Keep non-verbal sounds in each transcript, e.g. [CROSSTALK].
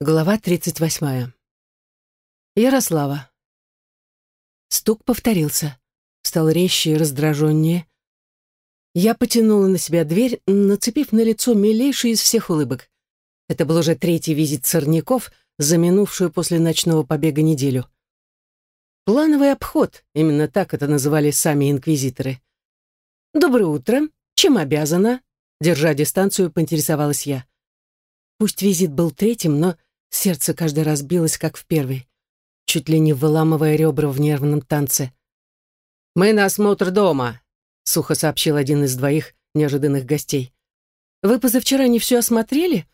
Глава 38. Ярослава. Стук повторился. Стал резче и раздраженнее. Я потянула на себя дверь, нацепив на лицо милейший из всех улыбок. Это был уже третий визит сорняков за минувшую после ночного побега неделю. Плановый обход, именно так это называли сами инквизиторы. «Доброе утро. Чем обязана?» Держа дистанцию, поинтересовалась я. Пусть визит был третьим, но Сердце каждый раз билось, как в первый, чуть ли не выламывая ребра в нервном танце. «Мы на осмотр дома», — сухо сообщил один из двоих неожиданных гостей. «Вы позавчера не все осмотрели?»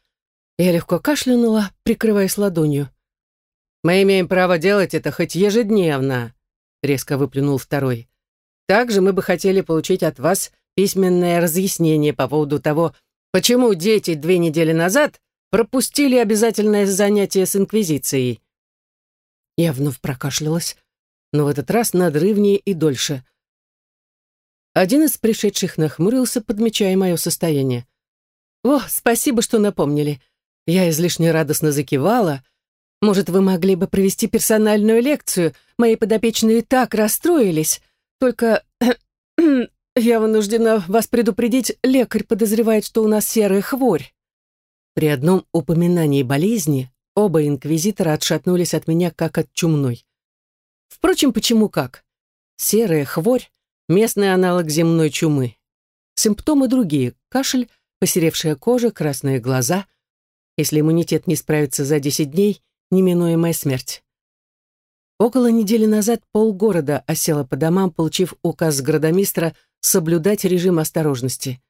Я легко кашлянула, прикрываясь ладонью. «Мы имеем право делать это хоть ежедневно», — резко выплюнул второй. «Также мы бы хотели получить от вас письменное разъяснение по поводу того, почему дети две недели назад пропустили обязательное занятие с Инквизицией. Я вновь прокашлялась, но в этот раз надрывнее и дольше. Один из пришедших нахмурился, подмечая мое состояние. «О, спасибо, что напомнили. Я излишне радостно закивала. Может, вы могли бы провести персональную лекцию? Мои подопечные так расстроились. Только [CLEARS THROAT] я вынуждена вас предупредить, лекарь подозревает, что у нас серая хворь». При одном упоминании болезни оба инквизитора отшатнулись от меня, как от чумной. Впрочем, почему как? Серая хворь — местный аналог земной чумы. Симптомы другие — кашель, посеревшая кожа, красные глаза. Если иммунитет не справится за 10 дней, неминуемая смерть. Около недели назад полгорода осело по домам, получив указ градомистра соблюдать режим осторожности.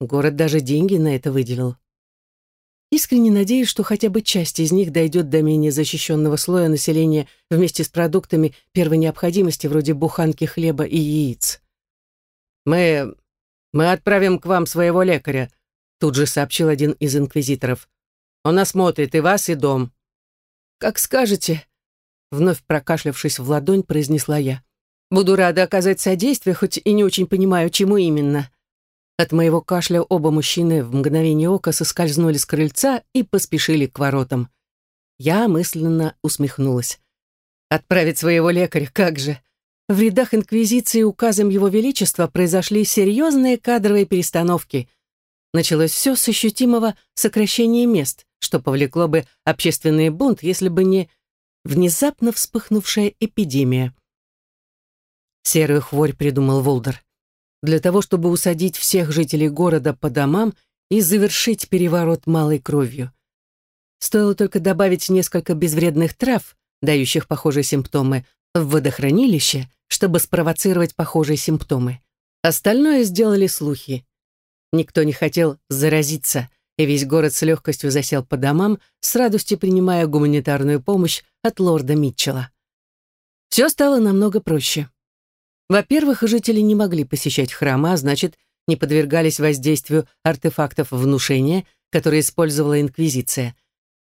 Город даже деньги на это выделил. Искренне надеюсь, что хотя бы часть из них дойдет до менее защищенного слоя населения вместе с продуктами первой необходимости, вроде буханки хлеба и яиц. «Мы... мы отправим к вам своего лекаря», тут же сообщил один из инквизиторов. «Он осмотрит и вас, и дом». «Как скажете», — вновь прокашлявшись в ладонь, произнесла я. «Буду рада оказать содействие, хоть и не очень понимаю, чему именно». От моего кашля оба мужчины в мгновение ока соскользнули с крыльца и поспешили к воротам. Я мысленно усмехнулась. Отправить своего лекаря, как же. В рядах Инквизиции указом Его Величества произошли серьезные кадровые перестановки. Началось все с ощутимого сокращения мест, что повлекло бы общественный бунт, если бы не внезапно вспыхнувшая эпидемия. Серую хворь придумал Волдер для того, чтобы усадить всех жителей города по домам и завершить переворот малой кровью. Стоило только добавить несколько безвредных трав, дающих похожие симптомы, в водохранилище, чтобы спровоцировать похожие симптомы. Остальное сделали слухи. Никто не хотел заразиться, и весь город с легкостью засел по домам, с радостью принимая гуманитарную помощь от лорда Митчелла. Все стало намного проще. Во-первых, жители не могли посещать храмы, а значит, не подвергались воздействию артефактов внушения, которые использовала Инквизиция.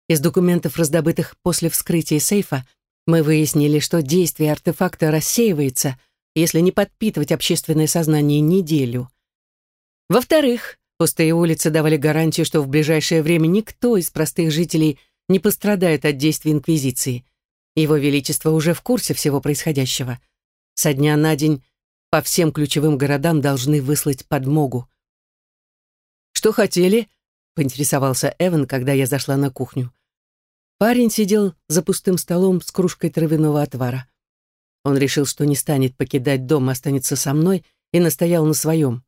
Из документов, раздобытых после вскрытия сейфа, мы выяснили, что действие артефакта рассеивается, если не подпитывать общественное сознание неделю. Во-вторых, пустые улицы давали гарантию, что в ближайшее время никто из простых жителей не пострадает от действий Инквизиции. Его Величество уже в курсе всего происходящего – со дня на день по всем ключевым городам должны выслать подмогу. «Что хотели?» — поинтересовался Эван, когда я зашла на кухню. Парень сидел за пустым столом с кружкой травяного отвара. Он решил, что не станет покидать дом, останется со мной, и настоял на своем.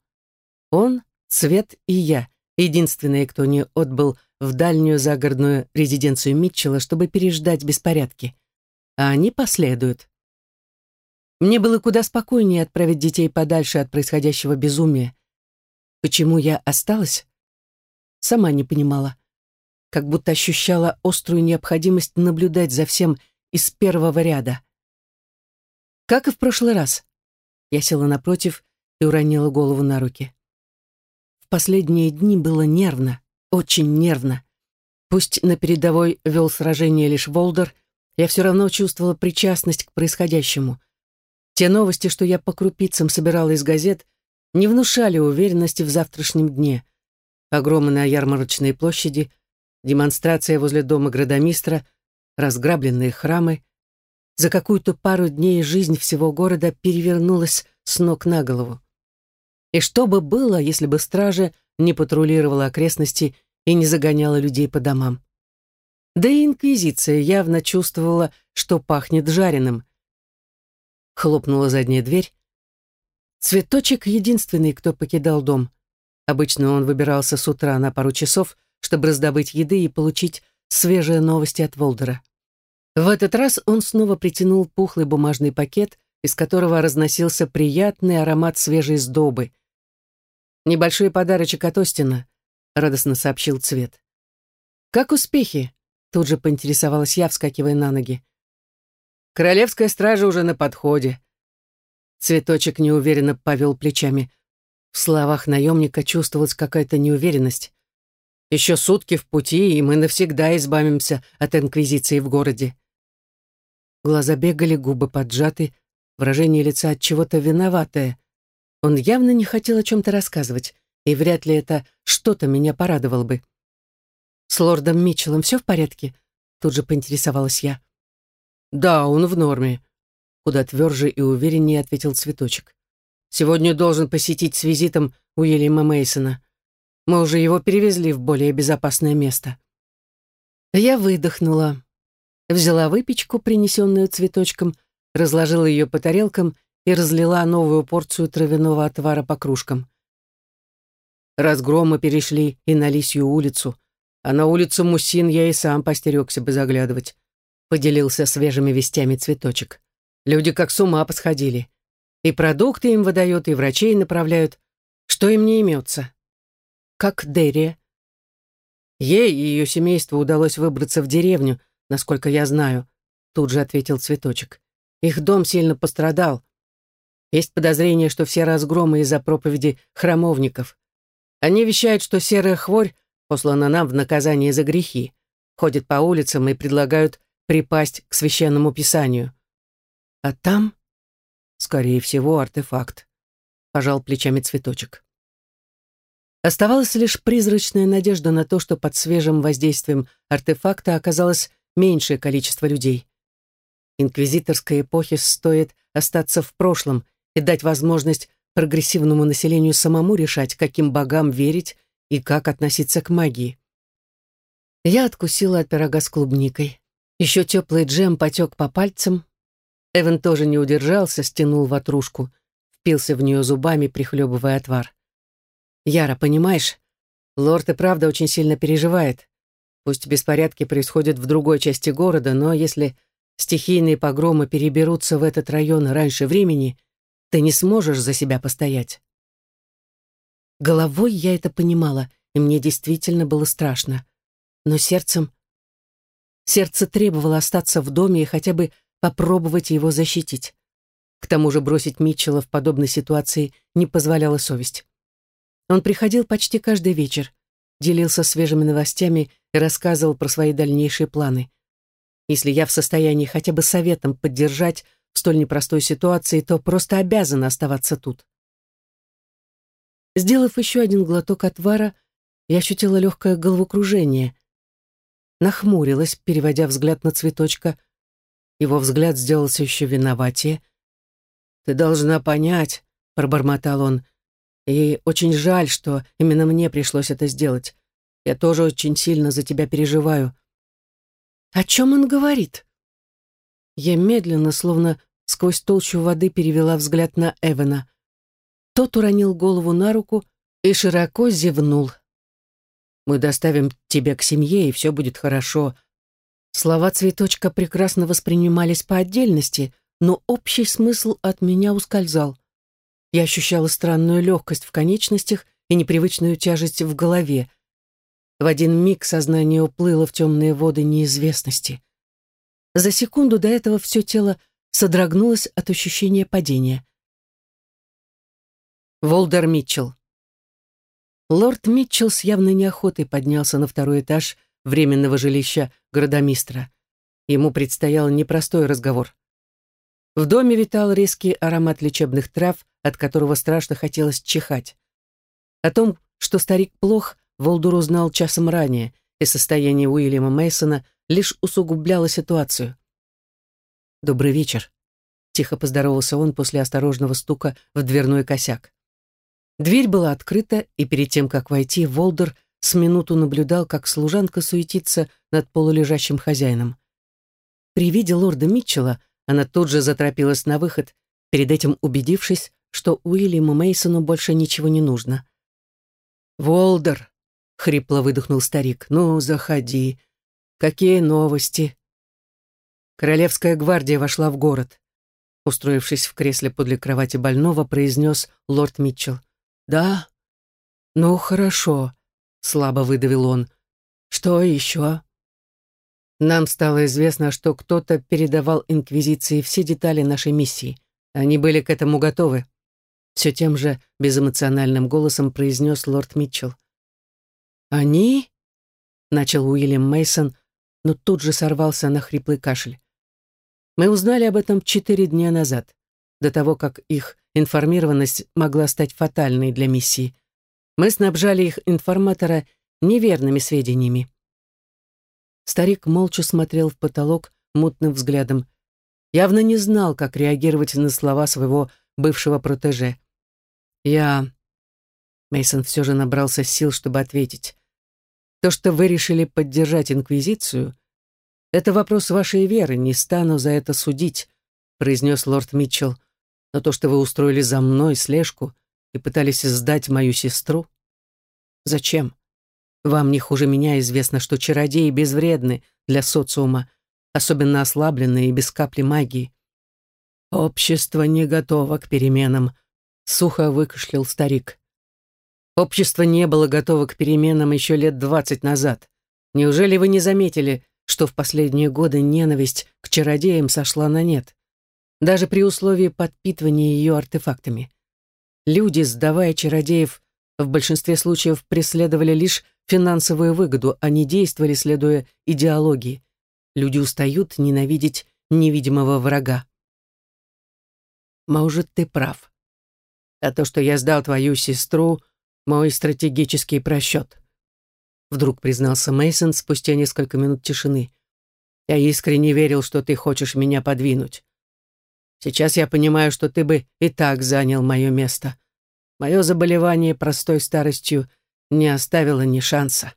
Он, Цвет и я, единственные, кто не отбыл в дальнюю загородную резиденцию Митчелла, чтобы переждать беспорядки. А они последуют. Мне было куда спокойнее отправить детей подальше от происходящего безумия. Почему я осталась? Сама не понимала. Как будто ощущала острую необходимость наблюдать за всем из первого ряда. Как и в прошлый раз. Я села напротив и уронила голову на руки. В последние дни было нервно, очень нервно. Пусть на передовой вел сражение лишь Волдер, я все равно чувствовала причастность к происходящему — те новости, что я по крупицам собирала из газет, не внушали уверенности в завтрашнем дне. Погромы на ярмарочной площади, демонстрация возле дома градомистра, разграбленные храмы. За какую-то пару дней жизнь всего города перевернулась с ног на голову. И что бы было, если бы стража не патрулировала окрестности и не загоняла людей по домам? Да и инквизиция явно чувствовала, что пахнет жареным. Хлопнула задняя дверь. Цветочек — единственный, кто покидал дом. Обычно он выбирался с утра на пару часов, чтобы раздобыть еды и получить свежие новости от Волдера. В этот раз он снова притянул пухлый бумажный пакет, из которого разносился приятный аромат свежей сдобы. «Небольшой подарочек от Остина», — радостно сообщил Цвет. «Как успехи?» — тут же поинтересовалась я, вскакивая на ноги. «Королевская стража уже на подходе». Цветочек неуверенно повел плечами. В словах наемника чувствовалась какая-то неуверенность. Еще сутки в пути, и мы навсегда избавимся от инквизиции в городе. Глаза бегали, губы поджаты, выражение лица от чего-то виноватое. Он явно не хотел о чем-то рассказывать, и вряд ли это что-то меня порадовало бы. «С лордом Митчеллом все в порядке?» Тут же поинтересовалась я. «Да, он в норме», — куда тверже и увереннее ответил цветочек. «Сегодня должен посетить с визитом Уильяма Мейсона. Мы уже его перевезли в более безопасное место». Я выдохнула, взяла выпечку, принесенную цветочком, разложила ее по тарелкам и разлила новую порцию травяного отвара по кружкам. Разгромы перешли и на Лисью улицу, а на улицу Мусин я и сам постерегся бы заглядывать. Поделился свежими вестями цветочек. Люди как с ума посходили. И продукты им выдают, и врачей направляют. Что им не имется? Как Дерия. Ей и ее семейству удалось выбраться в деревню, насколько я знаю, тут же ответил цветочек. Их дом сильно пострадал. Есть подозрение, что все разгромы из-за проповеди храмовников. Они вещают, что серая хворь послана нам в наказание за грехи, ходят по улицам и предлагают припасть к священному писанию. А там, скорее всего, артефакт. Пожал плечами цветочек. Оставалась лишь призрачная надежда на то, что под свежим воздействием артефакта оказалось меньшее количество людей. Инквизиторской эпохе стоит остаться в прошлом и дать возможность прогрессивному населению самому решать, каким богам верить и как относиться к магии. Я откусила от пирога с клубникой. Еще теплый джем потек по пальцам. Эван тоже не удержался, стянул ватрушку, впился в нее зубами, прихлебывая отвар. «Яра, понимаешь, лорд и правда очень сильно переживает. Пусть беспорядки происходят в другой части города, но если стихийные погромы переберутся в этот район раньше времени, ты не сможешь за себя постоять. Головой я это понимала, и мне действительно было страшно. Но сердцем... Сердце требовало остаться в доме и хотя бы попробовать его защитить. К тому же бросить Митчелла в подобной ситуации не позволяла совесть. Он приходил почти каждый вечер, делился свежими новостями и рассказывал про свои дальнейшие планы. Если я в состоянии хотя бы советом поддержать в столь непростой ситуации, то просто обязана оставаться тут. Сделав еще один глоток отвара, я ощутила легкое головокружение. Нахмурилась, переводя взгляд на цветочка. Его взгляд сделался еще виноватее. «Ты должна понять», — пробормотал он, — «и очень жаль, что именно мне пришлось это сделать. Я тоже очень сильно за тебя переживаю. О чем он говорит? Я медленно, словно сквозь толщу воды, перевела взгляд на Эвана. Тот уронил голову на руку и широко зевнул. «Мы доставим тебя к семье, и все будет хорошо». Слова цветочка прекрасно воспринимались по отдельности, но общий смысл от меня ускользал. Я ощущала странную легкость в конечностях и непривычную тяжесть в голове. В один миг сознание уплыло в темные воды неизвестности. За секунду до этого все тело содрогнулось от ощущения падения. Волдер Митчелл. Лорд Митчелл с явной неохотой поднялся на второй этаж временного жилища градомистра. Ему предстоял непростой разговор. В доме витал резкий аромат лечебных трав, от которого страшно хотелось чихать. О том, что старик плох, Волдур узнал часом ранее, и состояние Уильяма Мейсона лишь усугубляло ситуацию. «Добрый вечер», — тихо поздоровался он после осторожного стука в дверной косяк. Дверь была открыта, и перед тем, как войти, Волдер с минуту наблюдал, как служанка суетится над полулежащим хозяином. При виде лорда Митчелла она тут же заторопилась на выход, перед этим убедившись, что Уильяму Мейсону больше ничего не нужно. «Волдер!» — хрипло выдохнул старик. «Ну, заходи. Какие новости?» Королевская гвардия вошла в город. Устроившись в кресле подле кровати больного, произнес лорд Митчелл. «Да? Ну, хорошо», — слабо выдавил он. «Что еще?» Нам стало известно, что кто-то передавал Инквизиции все детали нашей миссии. Они были к этому готовы. Все тем же безэмоциональным голосом произнес лорд Митчелл. «Они?» — начал Уильям Мейсон, но тут же сорвался на хриплый кашель. Мы узнали об этом четыре дня назад, до того, как их информированность могла стать фатальной для миссии. Мы снабжали их информатора неверными сведениями. Старик молча смотрел в потолок мутным взглядом. Явно не знал, как реагировать на слова своего бывшего протеже. Я... Мейсон все же набрался сил, чтобы ответить. То, что вы решили поддержать Инквизицию, это вопрос вашей веры, не стану за это судить, произнес лорд Митчелл. Но то, что вы устроили за мной слежку и пытались сдать мою сестру... Зачем? Вам не хуже меня известно, что чародеи безвредны для социума, особенно ослабленные и без капли магии. Общество не готово к переменам, Сухо выкашлял старик. Общество не было готово к переменам еще лет двадцать назад. Неужели вы не заметили, что в последние годы ненависть к чародеям сошла на нет? Даже при условии подпитывания ее артефактами. Люди, сдавая чародеев, в большинстве случаев преследовали лишь финансовую выгоду, а не действовали, следуя идеологии. Люди устают ненавидеть невидимого врага. Может, ты прав а то, что я сдал твою сестру, мой стратегический просчет. Вдруг признался Мейсон спустя несколько минут тишины. Я искренне верил, что ты хочешь меня подвинуть. Сейчас я понимаю, что ты бы и так занял мое место. Мое заболевание простой старостью не оставило ни шанса.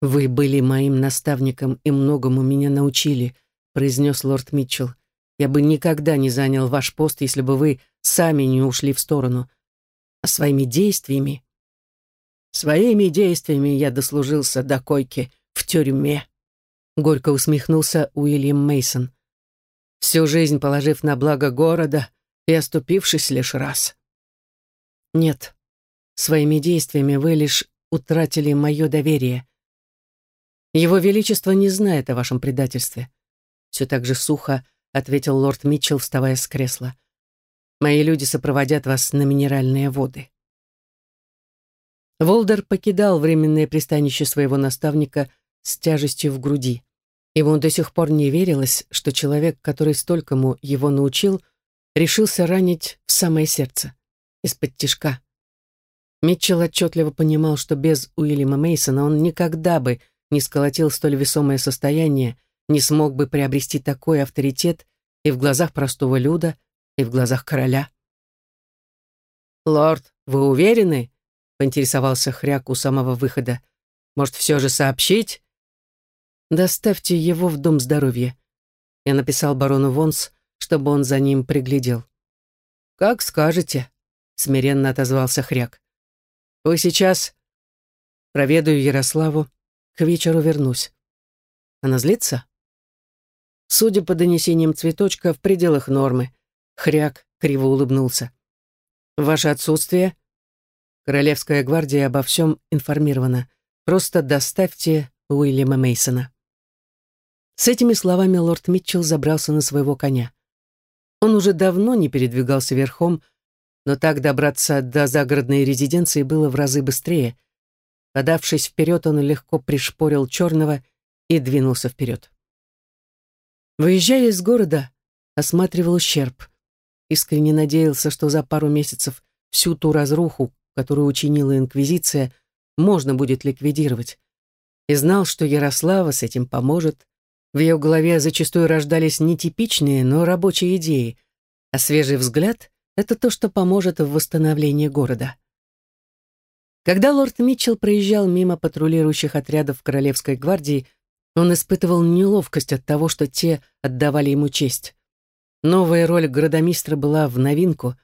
«Вы были моим наставником и многому меня научили», произнес лорд Митчелл. «Я бы никогда не занял ваш пост, если бы вы сами не ушли в сторону, а своими действиями... Своими действиями я дослужился до койки в тюрьме. Горько усмехнулся Уильям Мейсон. Всю жизнь положив на благо города и оступившись лишь раз. Нет, своими действиями вы лишь утратили мое доверие. Его Величество не знает о вашем предательстве. Все так же сухо ответил лорд Митчелл, вставая с кресла. Мои люди сопроводят вас на минеральные воды». Волдер покидал временное пристанище своего наставника с тяжестью в груди. Ему до сих пор не верилось, что человек, который столькому его научил, решился ранить в самое сердце, из-под тишка. Митчелл отчетливо понимал, что без Уильяма Мейсона он никогда бы не сколотил столь весомое состояние, не смог бы приобрести такой авторитет и в глазах простого люда, и в глазах короля. «Лорд, вы уверены?» — поинтересовался Хряк у самого выхода. «Может, все же сообщить?» «Доставьте его в Дом здоровья». Я написал барону Вонс, чтобы он за ним приглядел. «Как скажете», — смиренно отозвался Хряк. «Вы сейчас...» «Проведаю Ярославу, к вечеру вернусь». «Она злится?» Судя по донесениям цветочка, в пределах нормы. Хряк криво улыбнулся. «Ваше отсутствие?» «Королевская гвардия обо всем информирована. Просто доставьте Уильяма Мейсона. С этими словами лорд Митчелл забрался на своего коня. Он уже давно не передвигался верхом, но так добраться до загородной резиденции было в разы быстрее. Подавшись вперед, он легко пришпорил черного и двинулся вперед. Выезжая из города, осматривал ущерб искренне надеялся, что за пару месяцев всю ту разруху, которую учинила Инквизиция, можно будет ликвидировать. и знал, что Ярослава с этим поможет. В ее голове зачастую рождались нетипичные, но рабочие идеи, а свежий взгляд — это то, что поможет в восстановлении города. Когда лорд Митчелл проезжал мимо патрулирующих отрядов Королевской гвардии, он испытывал неловкость от того, что те отдавали ему честь. Новая роль градомистра была в новинку,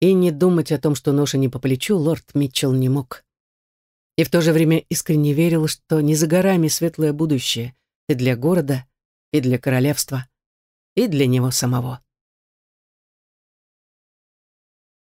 и не думать о том, что ноша не по плечу, лорд Митчелл не мог. И в то же время искренне верил, что не за горами светлое будущее и для города, и для королевства, и для него самого.